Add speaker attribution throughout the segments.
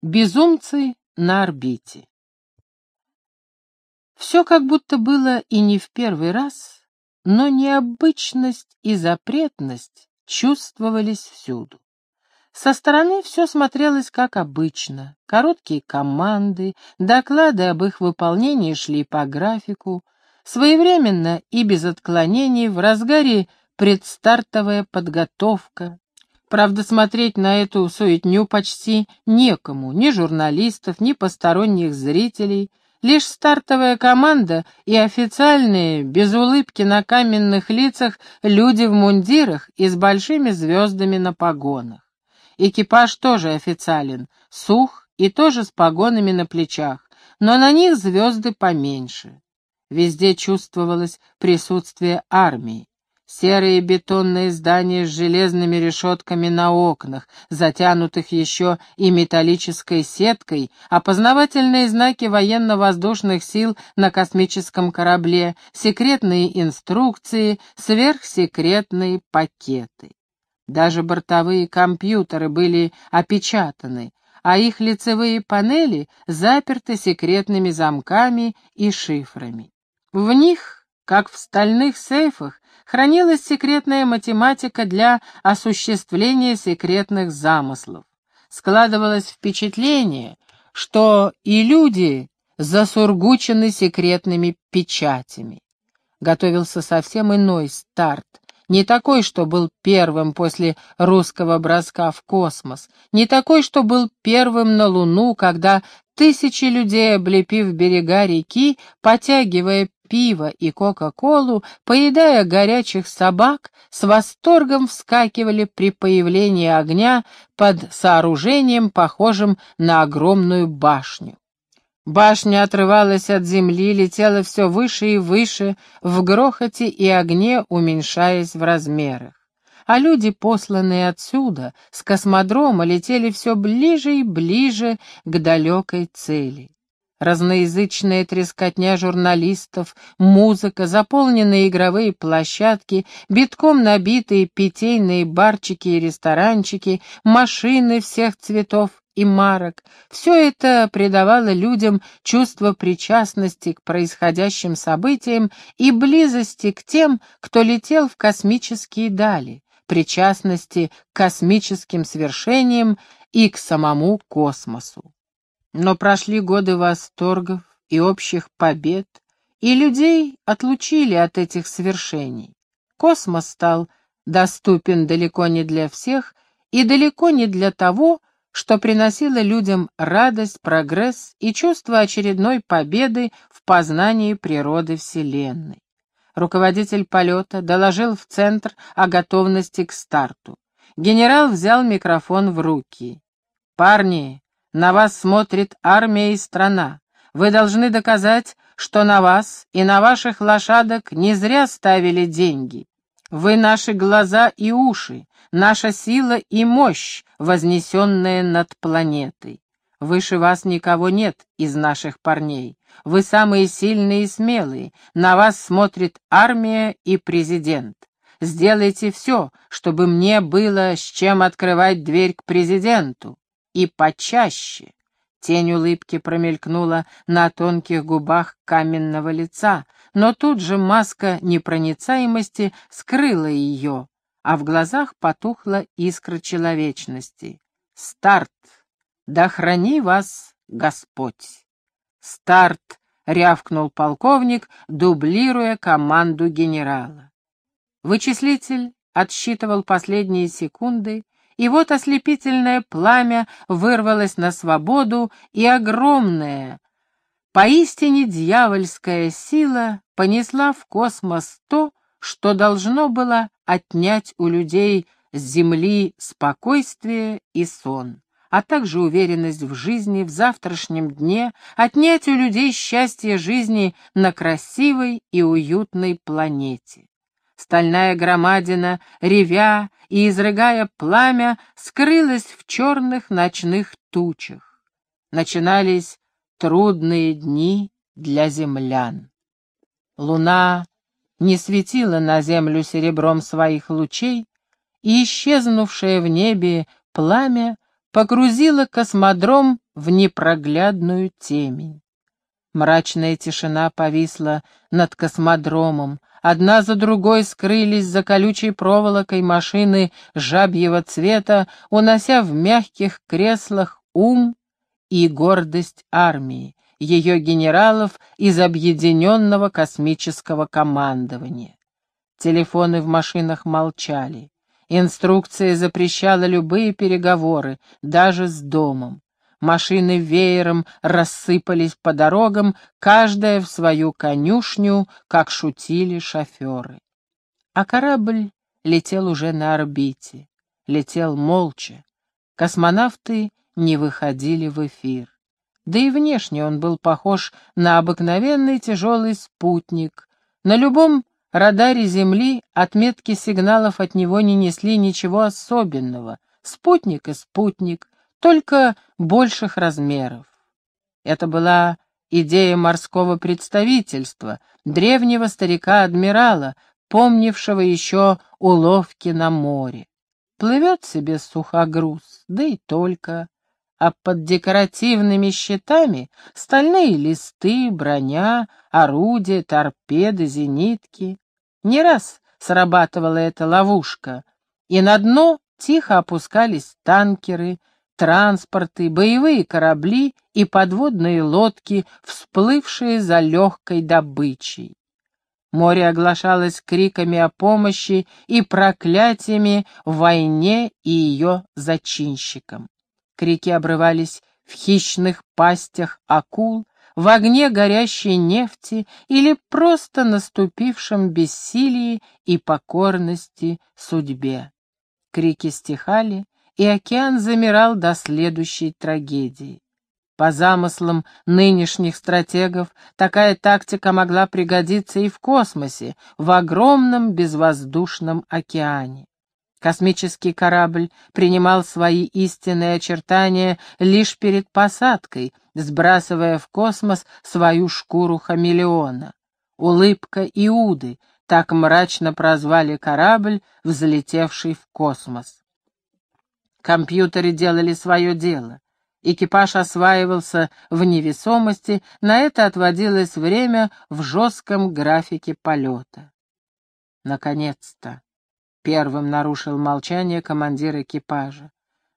Speaker 1: Безумцы на орбите. Все как будто было и не в первый раз, но необычность и запретность чувствовались всюду. Со стороны все смотрелось как обычно. Короткие команды, доклады об их выполнении шли по графику, своевременно и без отклонений в разгаре предстартовая подготовка, Правда, смотреть на эту суетню почти некому, ни журналистов, ни посторонних зрителей. Лишь стартовая команда и официальные, без улыбки на каменных лицах, люди в мундирах и с большими звездами на погонах. Экипаж тоже официален, сух и тоже с погонами на плечах, но на них звезды поменьше. Везде чувствовалось присутствие армии. Серые бетонные здания с железными решетками на окнах, затянутых еще и металлической сеткой, опознавательные знаки военно-воздушных сил на космическом корабле, секретные инструкции, сверхсекретные пакеты. Даже бортовые компьютеры были опечатаны, а их лицевые панели заперты секретными замками и шифрами. В них, как в стальных сейфах, хранилась секретная математика для осуществления секретных замыслов. Складывалось впечатление, что и люди засургучены секретными печатями. Готовился совсем иной старт, не такой, что был первым после русского броска в космос, не такой, что был первым на Луну, когда тысячи людей, облепив берега реки, потягивая пиво и кока-колу, поедая горячих собак, с восторгом вскакивали при появлении огня под сооружением, похожим на огромную башню. Башня отрывалась от земли, летела все выше и выше, в грохоте и огне уменьшаясь в размерах. А люди, посланные отсюда, с космодрома, летели все ближе и ближе к далекой цели. Разноязычная трескотня журналистов, музыка, заполненные игровые площадки, битком набитые питейные барчики и ресторанчики, машины всех цветов и марок — все это придавало людям чувство причастности к происходящим событиям и близости к тем, кто летел в космические дали, причастности к космическим свершениям и к самому космосу. Но прошли годы восторгов и общих побед, и людей отлучили от этих свершений. Космос стал доступен далеко не для всех и далеко не для того, что приносило людям радость, прогресс и чувство очередной победы в познании природы Вселенной. Руководитель полета доложил в центр о готовности к старту. Генерал взял микрофон в руки. «Парни, на вас смотрит армия и страна. Вы должны доказать, что на вас и на ваших лошадок не зря ставили деньги. Вы наши глаза и уши, наша сила и мощь, вознесенная над планетой. Выше вас никого нет из наших парней. Вы самые сильные и смелые. На вас смотрит армия и президент. Сделайте все, чтобы мне было с чем открывать дверь к президенту и почаще. Тень улыбки промелькнула на тонких губах каменного лица, но тут же маска непроницаемости скрыла ее, а в глазах потухла искра человечности. «Старт! Да храни вас Господь!» «Старт!» — рявкнул полковник, дублируя команду генерала. Вычислитель отсчитывал последние секунды, и вот ослепительное пламя вырвалось на свободу, и огромная, поистине дьявольская сила понесла в космос то, что должно было отнять у людей с Земли спокойствие и сон, а также уверенность в жизни, в завтрашнем дне, отнять у людей счастье жизни на красивой и уютной планете. Стальная громадина, ревя и изрыгая пламя, скрылась в черных ночных тучах. Начинались трудные дни для землян. Луна не светила на землю серебром своих лучей, и исчезнувшее в небе пламя погрузило космодром в непроглядную темень. Мрачная тишина повисла над космодромом, одна за другой скрылись за колючей проволокой машины жабьего цвета, унося в мягких креслах ум и гордость армии, ее генералов из объединенного космического командования. Телефоны в машинах молчали. Инструкция запрещала любые переговоры, даже с домом. Машины веером рассыпались по дорогам, каждая в свою конюшню, как шутили шоферы. А корабль летел уже на орбите, летел молча. Космонавты не выходили в эфир. Да и внешне он был похож на обыкновенный тяжелый спутник. На любом радаре Земли отметки сигналов от него не несли ничего особенного. Спутник и спутник, только больших размеров. Это была идея морского представительства, древнего старика-адмирала, помнившего еще уловки на море. Плывет себе сухогруз, да и только. А под декоративными щитами стальные листы, броня, орудия, торпеды, зенитки. Не раз срабатывала эта ловушка, и на дно тихо опускались танкеры, транспорты, боевые корабли и подводные лодки, всплывшие за легкой добычей. Море оглашалось криками о помощи и проклятиями в войне и ее зачинщикам. Крики обрывались в хищных пастях акул, в огне горящей нефти или просто наступившем бессилии и покорности судьбе. Крики стихали, и океан замирал до следующей трагедии. По замыслам нынешних стратегов, такая тактика могла пригодиться и в космосе, в огромном безвоздушном океане. Космический корабль принимал свои истинные очертания лишь перед посадкой, сбрасывая в космос свою шкуру хамелеона. Улыбка Иуды, так мрачно прозвали корабль, взлетевший в космос. Компьютеры делали свое дело. Экипаж осваивался в невесомости, на это отводилось время в жестком графике полета. Наконец-то! Первым нарушил молчание командир экипажа.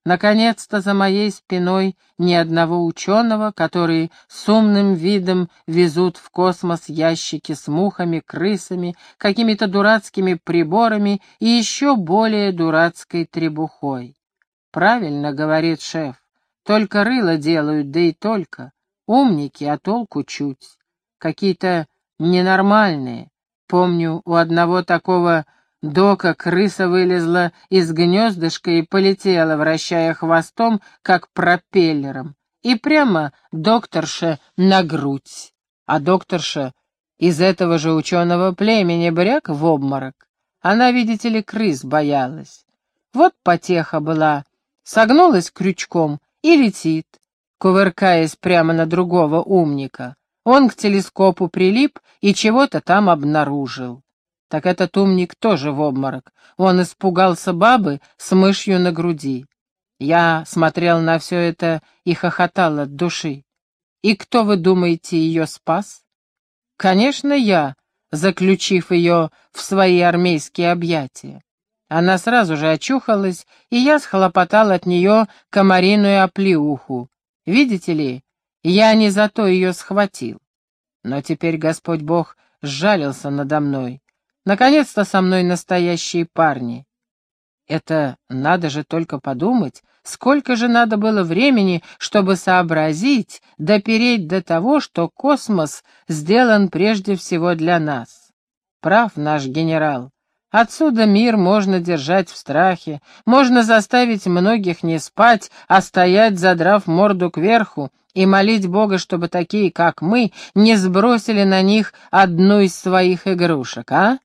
Speaker 1: Наконец-то за моей спиной ни одного ученого, которые с умным видом везут в космос ящики с мухами, крысами, какими-то дурацкими приборами и еще более дурацкой требухой. Правильно говорит шеф. Только рыло делают, да и только. Умники, а толку чуть. Какие-то ненормальные. Помню, у одного такого дока крыса вылезла из гнездышка и полетела, вращая хвостом, как пропеллером. И прямо докторша на грудь. А докторша из этого же ученого племени бряк в обморок. Она, видите ли, крыс боялась. Вот потеха была согнулась крючком и летит, кувыркаясь прямо на другого умника. Он к телескопу прилип и чего-то там обнаружил. Так этот умник тоже в обморок. Он испугался бабы с мышью на груди. Я смотрел на все это и хохотал от души. И кто, вы думаете, ее спас? Конечно, я, заключив ее в свои армейские объятия. Она сразу же очухалась, и я схлопотал от нее комариную оплеуху. Видите ли, я не за то ее схватил. Но теперь Господь Бог сжалился надо мной. Наконец-то со мной настоящие парни. Это надо же только подумать, сколько же надо было времени, чтобы сообразить, допереть до того, что космос сделан прежде всего для нас. Прав наш генерал. Отсюда мир можно держать в страхе, можно заставить многих не спать, а стоять, задрав морду кверху, и молить Бога, чтобы такие, как мы, не сбросили на них одну из своих игрушек, а?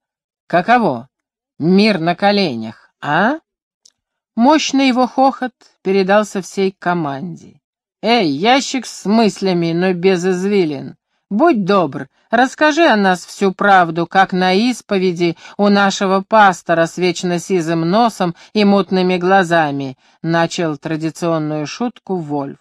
Speaker 1: Каково? Мир на коленях, а? Мощный его хохот передался всей команде. «Эй, ящик с мыслями, но без извилин! Будь добр, расскажи о нас всю правду, как на исповеди у нашего пастора с вечно сизым носом и мутными глазами», — начал традиционную шутку Вольф.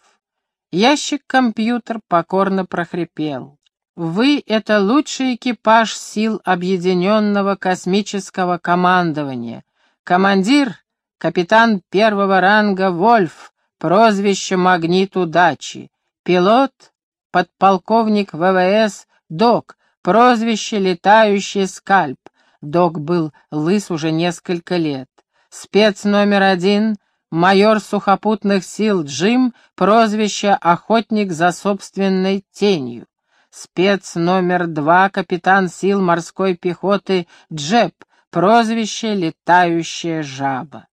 Speaker 1: Ящик-компьютер покорно прохрипел. Вы — это лучший экипаж сил Объединенного космического командования. Командир — капитан первого ранга Вольф, прозвище «Магнит удачи». Пилот — подполковник ВВС Док, прозвище «Летающий скальп». Док был лыс уже несколько лет. Спец номер один — майор сухопутных сил Джим, прозвище «Охотник за собственной тенью». Спец номер два, капитан сил морской пехоты Джеб, прозвище «Летающая жаба».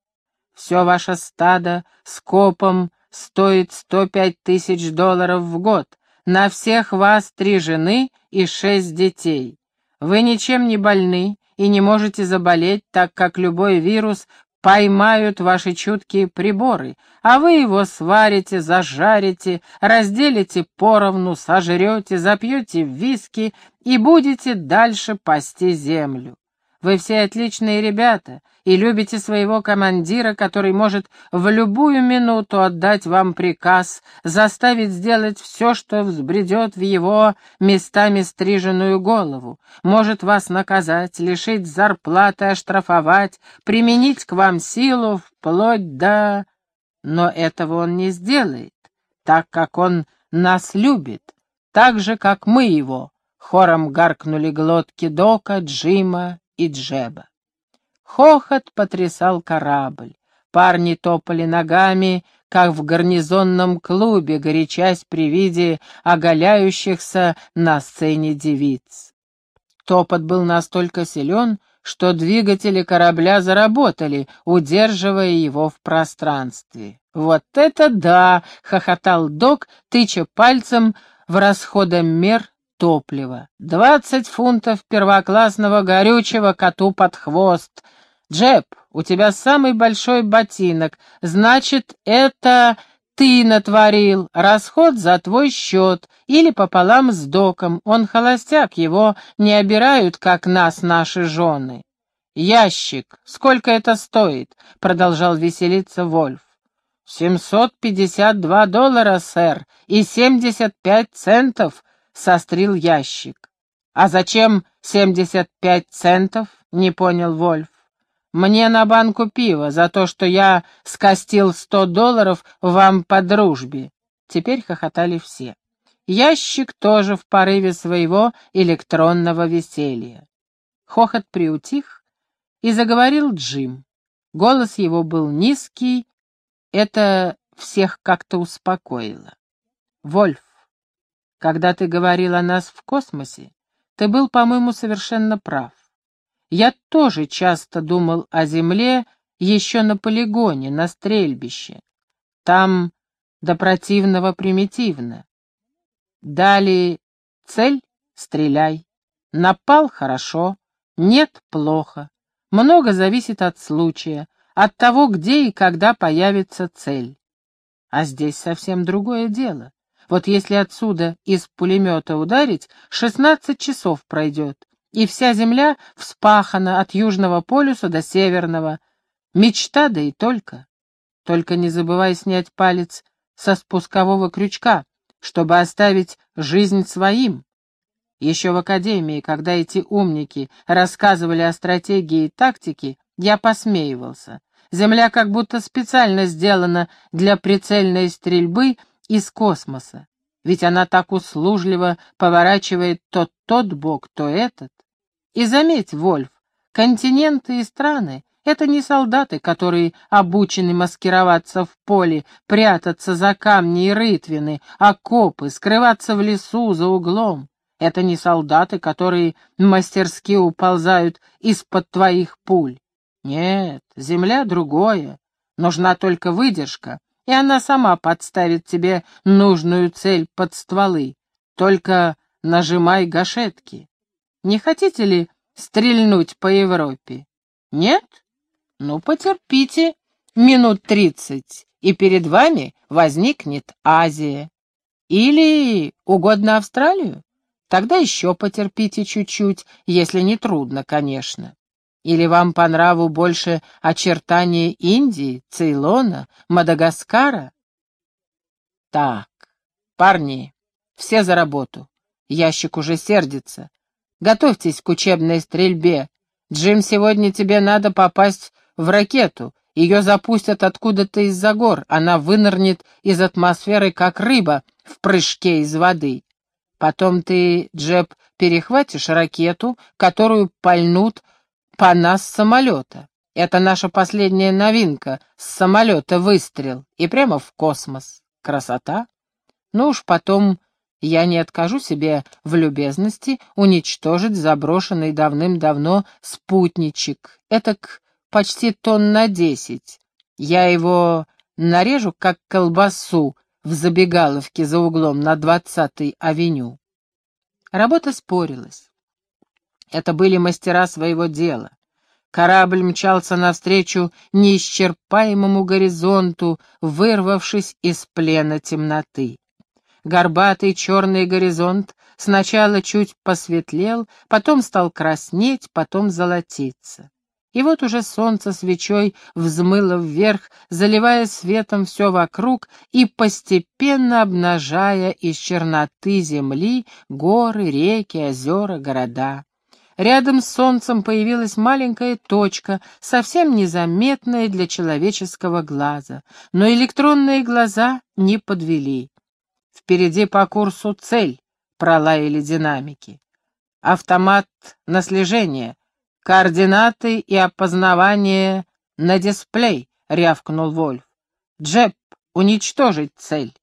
Speaker 1: Все ваше стадо с копом стоит сто пять тысяч долларов в год. На всех вас три жены и шесть детей. Вы ничем не больны и не можете заболеть, так как любой вирус поймают ваши чуткие приборы, а вы его сварите, зажарите, разделите поровну, сожрете, запьете виски и будете дальше пасти землю. Вы все отличные ребята и любите своего командира, который может в любую минуту отдать вам приказ, заставить сделать все, что взбредет в его местами стриженную голову, может вас наказать, лишить зарплаты, оштрафовать, применить к вам силу вплоть до... Но этого он не сделает, так как он нас любит, так же, как мы его, хором гаркнули глотки Дока, Джима и Джеба. Хохот потрясал корабль. Парни топали ногами, как в гарнизонном клубе, горячась при виде оголяющихся на сцене девиц. Топот был настолько силен, что двигатели корабля заработали, удерживая его в пространстве. «Вот это да!» — хохотал док, тыча пальцем в расходомер топлива. Двадцать фунтов первоклассного горючего коту под хвост. Джеб, у тебя самый большой ботинок, значит, это ты натворил. Расход за твой счет или пополам с доком. Он холостяк, его не обирают, как нас наши жены. Ящик, сколько это стоит? Продолжал веселиться Вольф. «Семьсот пятьдесят два доллара, сэр, и семьдесят пять центов», сострил ящик. «А зачем семьдесят пять центов?» — не понял Вольф. «Мне на банку пива за то, что я скостил сто долларов вам по дружбе». Теперь хохотали все. Ящик тоже в порыве своего электронного веселья. Хохот приутих, и заговорил Джим. Голос его был низкий, это всех как-то успокоило. «Вольф, когда ты говорил о нас в космосе, ты был, по-моему, совершенно прав. Я тоже часто думал о Земле еще на полигоне, на стрельбище. Там до противного примитивно. Дали цель — стреляй. Напал — хорошо, нет — плохо. Много зависит от случая, от того, где и когда появится цель. А здесь совсем другое дело. Вот если отсюда из пулемета ударить, шестнадцать часов пройдет, и вся земля вспахана от южного полюса до северного. Мечта, да и только. Только не забывай снять палец со спускового крючка, чтобы оставить жизнь своим. Еще в академии, когда эти умники рассказывали о стратегии и тактике, я посмеивался. Земля как будто специально сделана для прицельной стрельбы из космоса. Ведь она так услужливо поворачивает то тот бок, то этот. И заметь, Вольф, континенты и страны — это не солдаты, которые обучены маскироваться в поле, прятаться за камни и рытвины, окопы, скрываться в лесу за углом. Это не солдаты, которые мастерски уползают из-под твоих пуль. Нет, земля другое. Нужна только выдержка, и она сама подставит тебе нужную цель под стволы. Только нажимай гашетки. Не хотите ли стрельнуть по Европе? Нет? Ну, потерпите минут тридцать, и перед вами возникнет Азия. Или угодно Австралию? Тогда еще потерпите чуть-чуть, если не трудно, конечно. Или вам по нраву больше очертания Индии, Цейлона, Мадагаскара? Так, Парни, все за работу. Ящик уже сердится. Готовьтесь к учебной стрельбе. Джим, сегодня тебе надо попасть в ракету. Ее запустят откуда-то из-за гор. Она вынырнет из атмосферы, как рыба в прыжке из воды. Потом ты, Джеб, перехватишь ракету, которую пальнут по нас с самолета. Это наша последняя новинка. С самолета выстрел. И прямо в космос. Красота. Ну уж потом я не откажу себе в любезности уничтожить заброшенный давным-давно спутничек. Этак почти тонн на десять. Я его нарежу, как колбасу, в забегаловке за углом на двадцатой авеню. Работа спорилась. Это были мастера своего дела. Корабль мчался навстречу неисчерпаемому горизонту, вырвавшись из плена темноты. Горбатый черный горизонт сначала чуть посветлел, потом стал краснеть, потом золотиться. И вот уже солнце свечой взмыло вверх, заливая светом все вокруг и постепенно обнажая из черноты земли горы, реки, озера, города. Рядом с солнцем появилась маленькая точка, совсем незаметная для человеческого глаза, но электронные глаза не подвели. Впереди по курсу цель, пролаяли динамики. Автомат на слежение, координаты и опознавание на дисплей, рявкнул Вольф. Джеб, уничтожить цель.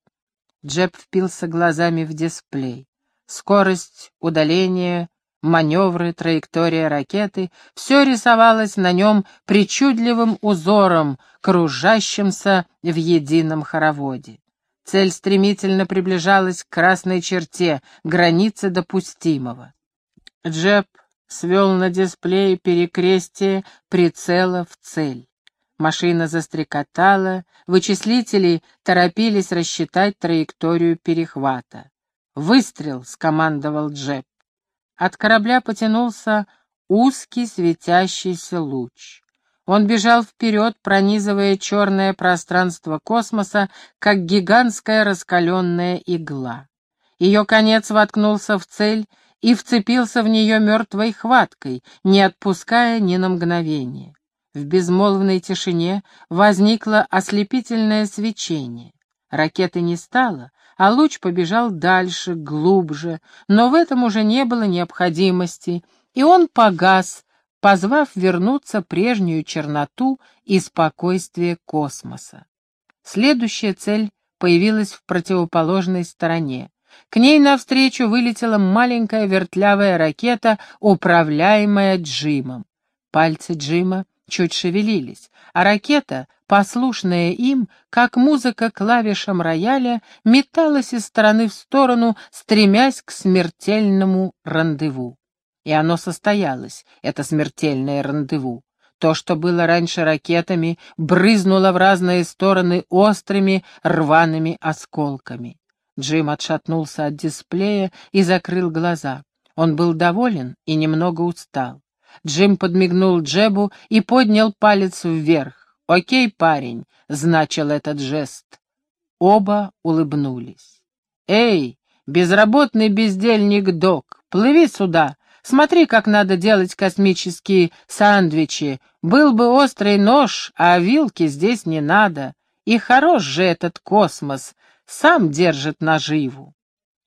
Speaker 1: Джеб впился глазами в дисплей. Скорость, удаление, маневры, траектория ракеты — все рисовалось на нем причудливым узором, кружащимся в едином хороводе. Цель стремительно приближалась к красной черте, границе допустимого. Джеб свел на дисплее перекрестие прицела в цель. Машина застрекотала, вычислители торопились рассчитать траекторию перехвата. «Выстрел!» — скомандовал Джеб. От корабля потянулся узкий светящийся луч. Он бежал вперед, пронизывая черное пространство космоса, как гигантская раскаленная игла. Ее конец воткнулся в цель и вцепился в нее мертвой хваткой, не отпуская ни на мгновение. В безмолвной тишине возникло ослепительное свечение. Ракеты не стало, а луч побежал дальше, глубже, но в этом уже не было необходимости, и он погас, позвав вернуться прежнюю черноту и спокойствие космоса. Следующая цель появилась в противоположной стороне. К ней навстречу вылетела маленькая вертлявая ракета, управляемая Джимом. Пальцы Джима чуть шевелились, а ракета, послушная им, как музыка клавишам рояля, металась из стороны в сторону, стремясь к смертельному рандеву. И оно состоялось, это смертельное рандеву. То, что было раньше ракетами, брызнуло в разные стороны острыми рваными осколками. Джим отшатнулся от дисплея и закрыл глаза. Он был доволен и немного устал. Джим подмигнул Джебу и поднял палец вверх. «Окей, парень», — значил этот жест. Оба улыбнулись. «Эй, безработный бездельник Док, плыви сюда, Смотри, как надо делать космические сандвичи. Был бы острый нож, а вилки здесь не надо. И хорош же этот космос, сам держит наживу.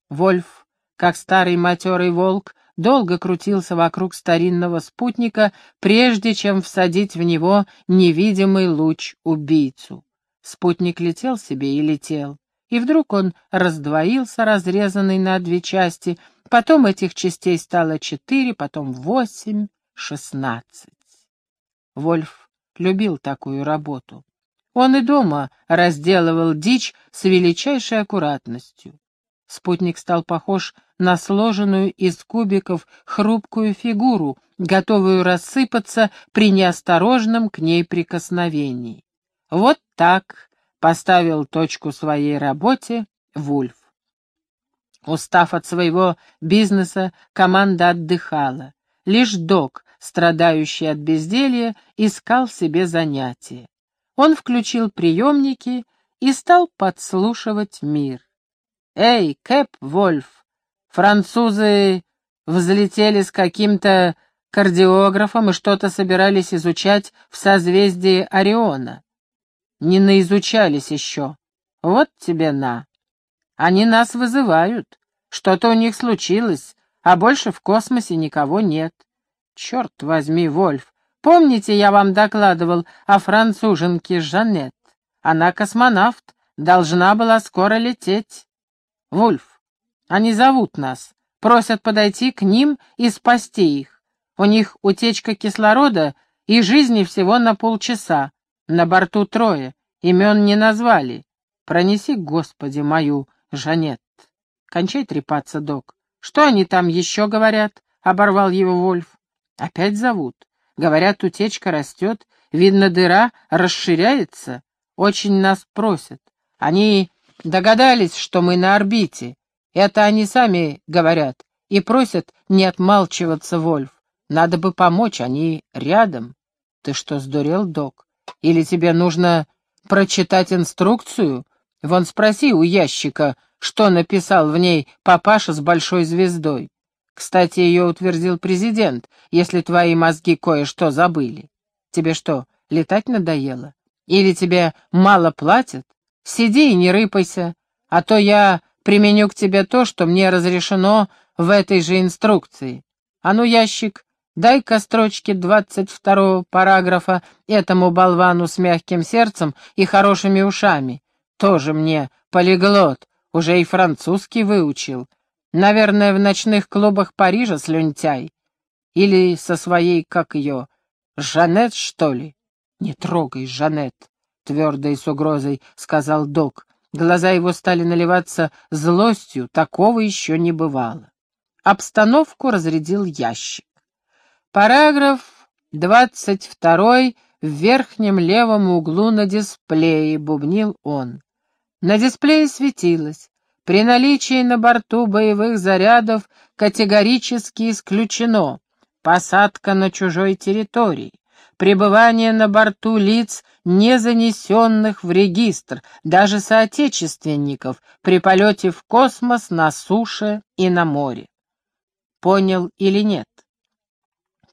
Speaker 1: Вольф, как старый матерый волк, долго крутился вокруг старинного спутника, прежде чем всадить в него невидимый луч-убийцу. Спутник летел себе и летел, и вдруг он раздвоился, разрезанный на две части — Потом этих частей стало четыре, потом восемь, шестнадцать. Вольф любил такую работу. Он и дома разделывал дичь с величайшей аккуратностью. Спутник стал похож на сложенную из кубиков хрупкую фигуру, готовую рассыпаться при неосторожном к ней прикосновении. Вот так поставил точку своей работе Вульф. Устав от своего бизнеса, команда отдыхала. Лишь док, страдающий от безделья, искал себе занятие. Он включил приемники и стал подслушивать мир. «Эй, Кэп, Вольф, французы взлетели с каким-то кардиографом и что-то собирались изучать в созвездии Ориона. Не наизучались еще. Вот тебе на. Они нас вызывают. Что-то у них случилось, а больше в космосе никого нет. Черт возьми, Вольф, помните, я вам докладывал о француженке Жанет? Она космонавт, должна была скоро лететь. Вульф, они зовут нас, просят подойти к ним и спасти их. У них утечка кислорода и жизни всего на полчаса. На борту трое, имен не назвали. Пронеси, Господи, мою, Жанет. Кончай трепаться, док. Что они там еще говорят? Оборвал его Вольф. Опять зовут. Говорят, утечка растет, видно, дыра расширяется. Очень нас просят. Они догадались, что мы на орбите. Это они сами говорят и просят не отмалчиваться, Вольф. Надо бы помочь, они рядом. Ты что, сдурел, док? Или тебе нужно прочитать инструкцию? Вон спроси у ящика, что написал в ней папаша с большой звездой. Кстати, ее утвердил президент, если твои мозги кое-что забыли. Тебе что, летать надоело? Или тебе мало платят? Сиди и не рыпайся, а то я применю к тебе то, что мне разрешено в этой же инструкции. А ну, ящик, Дай-ка строчки двадцать второго параграфа этому болвану с мягким сердцем и хорошими ушами. Тоже мне полиглот, уже и французский выучил. Наверное, в ночных клубах Парижа слюнтяй. Или со своей, как ее, Жанет, что ли? Не трогай, Жанет, твердо и с угрозой сказал док. Глаза его стали наливаться злостью, такого еще не бывало. Обстановку разрядил ящик. Параграф 22 в верхнем левом углу на дисплее, бубнил он. На дисплее светилось. При наличии на борту боевых зарядов категорически исключено. Посадка на чужой территории. Пребывание на борту лиц, не занесенных в регистр, даже соотечественников, при полете в космос, на суше и на море. Понял или нет?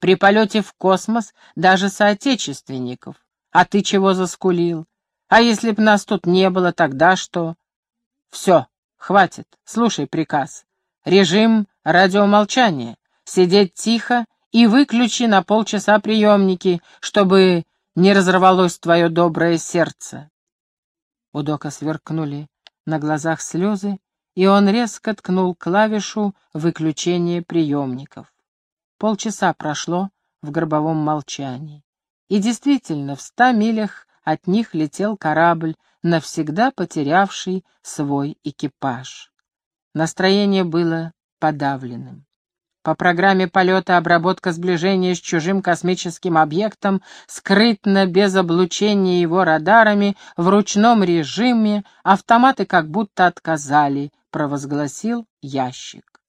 Speaker 1: При полете в космос даже соотечественников. А ты чего заскулил? А если б нас тут не было, тогда что? Все, хватит, слушай приказ. Режим радиомолчания. Сидеть тихо и выключи на полчаса приемники, чтобы не разорвалось твое доброе сердце. У Дока сверкнули на глазах слезы, и он резко ткнул клавишу выключения приемников. Полчаса прошло в гробовом молчании. И действительно, в ста милях от них летел корабль, навсегда потерявший свой экипаж. Настроение было подавленным. По программе полета обработка сближения с чужим космическим объектом, скрытно, без облучения его радарами, в ручном режиме, автоматы как будто отказали, провозгласил ящик.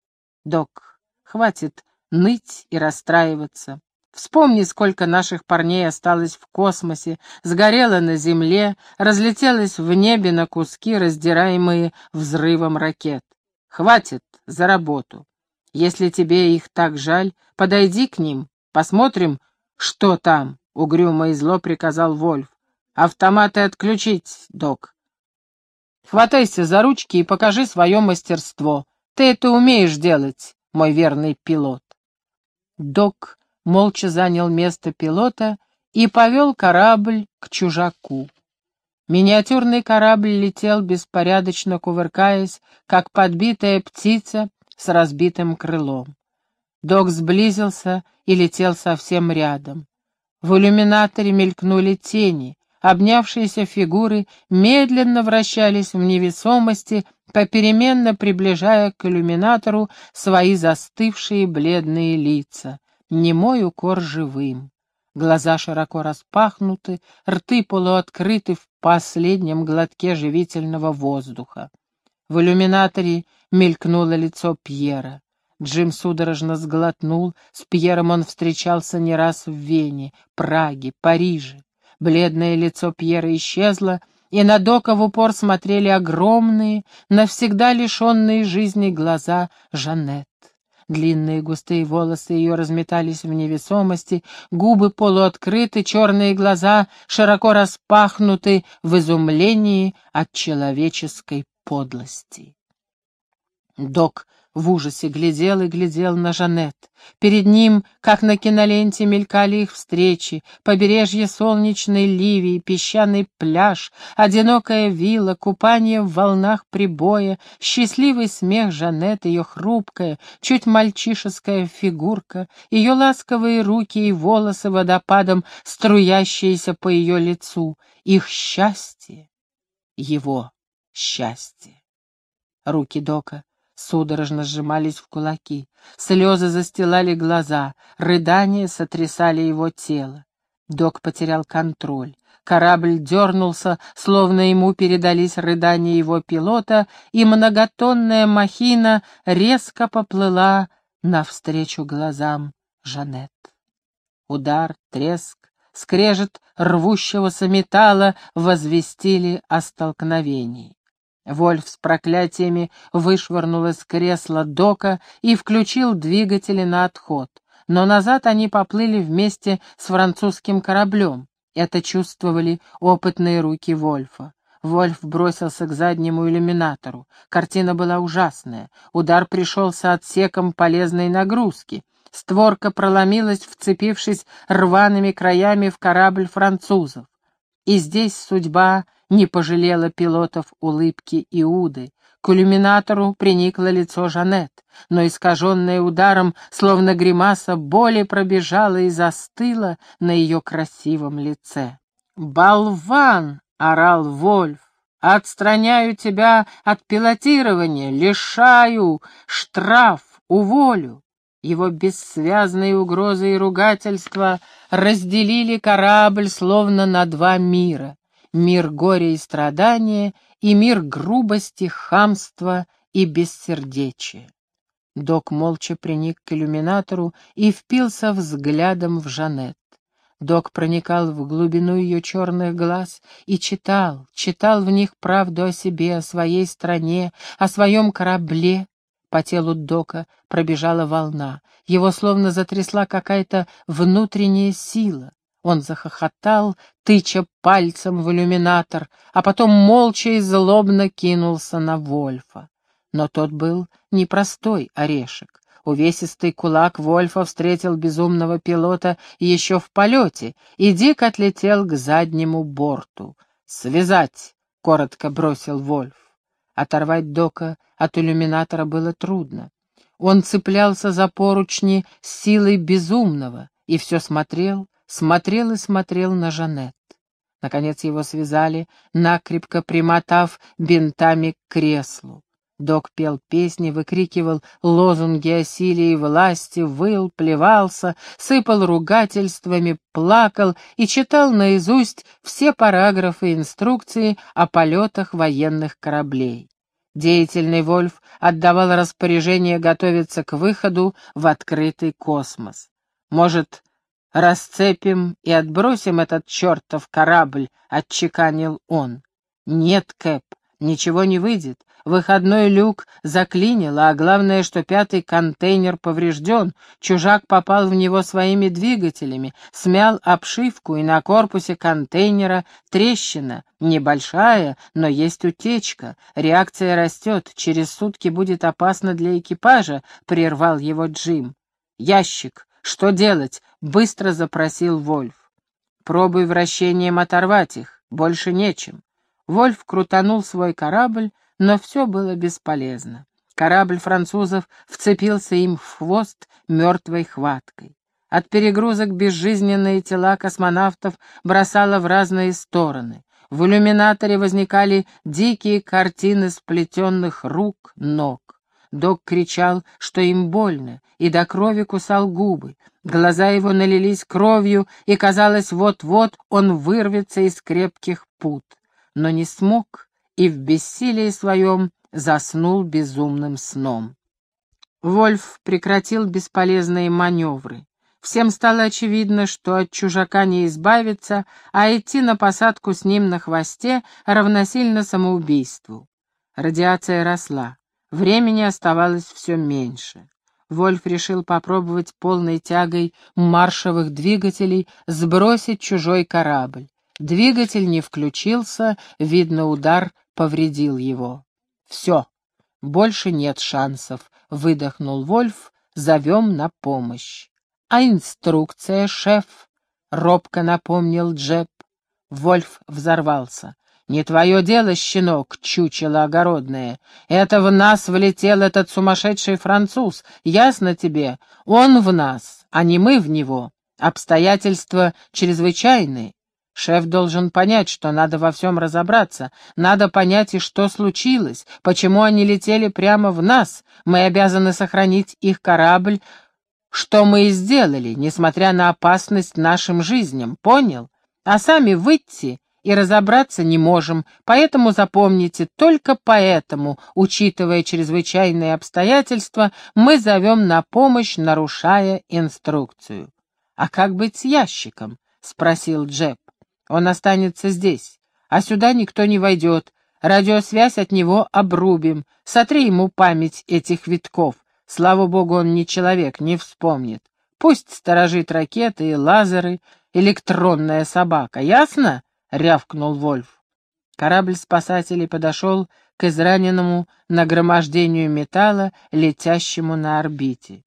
Speaker 1: «Док, хватит ныть и расстраиваться. Вспомни, сколько наших парней осталось в космосе, сгорело на земле, разлетелось в небе на куски, раздираемые взрывом ракет. Хватит за работу. Если тебе их так жаль, подойди к ним, посмотрим, что там, — угрюмо и зло приказал Вольф. Автоматы отключить, док. Хватайся за ручки и покажи свое мастерство. Ты это умеешь делать, мой верный пилот. Док молча занял место пилота и повел корабль к чужаку. Миниатюрный корабль летел, беспорядочно кувыркаясь, как подбитая птица с разбитым крылом. Док сблизился и летел совсем рядом. В иллюминаторе мелькнули тени, обнявшиеся фигуры медленно вращались в невесомости, попеременно приближая к иллюминатору свои застывшие бледные лица. Немой укор живым. Глаза широко распахнуты, рты полуоткрыты в последнем глотке живительного воздуха. В иллюминаторе мелькнуло лицо Пьера. Джим судорожно сглотнул, с Пьером он встречался не раз в Вене, Праге, Париже. Бледное лицо Пьера исчезло, и на Дока в упор смотрели огромные, навсегда лишенные жизни глаза Жанет. Длинные густые волосы ее разметались в невесомости, губы полуоткрыты, черные глаза широко распахнуты в изумлении от человеческой подлости. Док в ужасе глядел и глядел на Жанет. Перед ним, как на киноленте, мелькали их встречи, побережье солнечной Ливии, песчаный пляж, одинокая вилла, купание в волнах прибоя, счастливый смех Жанет, ее хрупкая, чуть мальчишеская фигурка, ее ласковые руки и волосы водопадом, струящиеся по ее лицу, их счастье, его счастье. Руки Дока судорожно сжимались в кулаки, слезы застилали глаза, рыдания сотрясали его тело. Док потерял контроль. Корабль дернулся, словно ему передались рыдания его пилота, и многотонная махина резко поплыла навстречу глазам Жанет. Удар, треск, скрежет рвущегося металла возвестили о столкновении. Вольф с проклятиями вышвырнул из кресла Дока и включил двигатели на отход, но назад они поплыли вместе с французским кораблем. Это чувствовали опытные руки Вольфа. Вольф бросился к заднему иллюминатору. Картина была ужасная. Удар пришелся отсеком полезной нагрузки. Створка проломилась, вцепившись рваными краями в корабль французов. И здесь судьба не пожалела пилотов улыбки Иуды. К иллюминатору приникло лицо Жанет, но искаженное ударом, словно гримаса боли пробежала и застыла на ее красивом лице. «Болван!» — орал Вольф. «Отстраняю тебя от пилотирования, лишаю, штраф, уволю!» Его бессвязные угрозы и ругательства разделили корабль словно на два мира мир горя и страдания и мир грубости, хамства и бессердечия. Док молча приник к иллюминатору и впился взглядом в Жанет. Док проникал в глубину ее черных глаз и читал, читал в них правду о себе, о своей стране, о своем корабле. По телу Дока пробежала волна, его словно затрясла какая-то внутренняя сила. Он захохотал, тыча пальцем в иллюминатор, а потом молча и злобно кинулся на Вольфа. Но тот был непростой орешек. Увесистый кулак Вольфа встретил безумного пилота еще в полете, и Дик отлетел к заднему борту. «Связать!» — коротко бросил Вольф. Оторвать Дока от иллюминатора было трудно. Он цеплялся за поручни с силой безумного и все смотрел, смотрел и смотрел на Жанет. Наконец его связали, накрепко примотав бинтами к креслу. Док пел песни, выкрикивал лозунги о силе и власти, выл, плевался, сыпал ругательствами, плакал и читал наизусть все параграфы инструкции о полетах военных кораблей. Деятельный Вольф отдавал распоряжение готовиться к выходу в открытый космос. Может, «Расцепим и отбросим этот чертов корабль», — отчеканил он. «Нет, Кэп, ничего не выйдет. Выходной люк заклинило, а главное, что пятый контейнер поврежден. Чужак попал в него своими двигателями, смял обшивку, и на корпусе контейнера трещина. Небольшая, но есть утечка. Реакция растет. Через сутки будет опасно для экипажа», — прервал его Джим. «Ящик, «Что делать?» — быстро запросил Вольф. «Пробуй вращением оторвать их, больше нечем». Вольф крутанул свой корабль, но все было бесполезно. Корабль французов вцепился им в хвост мертвой хваткой. От перегрузок безжизненные тела космонавтов бросало в разные стороны. В иллюминаторе возникали дикие картины сплетенных рук, ног. Док кричал, что им больно, и до крови кусал губы. Глаза его налились кровью, и, казалось, вот-вот он вырвется из крепких пут. Но не смог и в бессилии своем заснул безумным сном. Вольф прекратил бесполезные маневры. Всем стало очевидно, что от чужака не избавиться, а идти на посадку с ним на хвосте равносильно самоубийству. Радиация росла, времени оставалось все меньше. Вольф решил попробовать полной тягой маршевых двигателей сбросить чужой корабль. Двигатель не включился, видно, удар повредил его. «Все, больше нет шансов», — выдохнул Вольф, — «зовем на помощь». «А инструкция, шеф?» — робко напомнил Джеб. Вольф взорвался. «Не твое дело, щенок, чучело огородное. Это в нас влетел этот сумасшедший француз, ясно тебе? Он в нас, а не мы в него. Обстоятельства чрезвычайные. Шеф должен понять, что надо во всем разобраться. Надо понять и что случилось, почему они летели прямо в нас. Мы обязаны сохранить их корабль, что мы и сделали, несмотря на опасность нашим жизням, понял? А сами выйти и разобраться не можем, поэтому запомните, только поэтому, учитывая чрезвычайные обстоятельства, мы зовем на помощь, нарушая инструкцию. «А как быть с ящиком?» — спросил Джеб. «Он останется здесь, а сюда никто не войдет. Радиосвязь от него обрубим, сотри ему память этих витков, Слава богу, он не человек, не вспомнит. Пусть сторожит ракеты и лазеры, электронная собака. Ясно? — рявкнул Вольф. Корабль спасателей подошел к израненному нагромождению металла, летящему на орбите.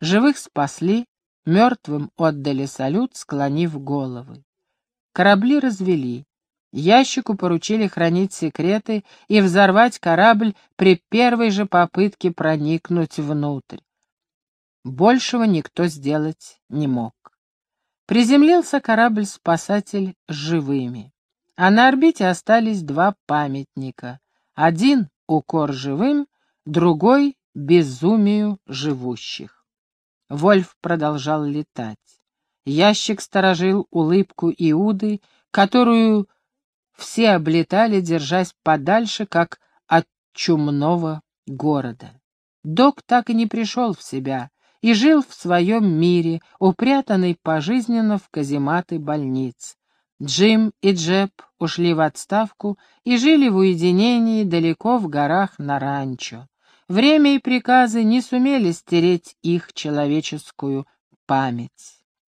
Speaker 1: Живых спасли, мертвым отдали салют, склонив головы. Корабли развели. Ящику поручили хранить секреты и взорвать корабль при первой же попытке проникнуть внутрь. Большего никто сделать не мог. Приземлился корабль-спасатель живыми, а на орбите остались два памятника. Один — укор живым, другой — безумию живущих. Вольф продолжал летать. Ящик сторожил улыбку Иуды, которую все облетали, держась подальше, как от чумного города. Док так и не пришел в себя и жил в своем мире, упрятанный пожизненно в казематы больниц. Джим и Джеб ушли в отставку и жили в уединении далеко в горах на ранчо. Время и приказы не сумели стереть их человеческую память.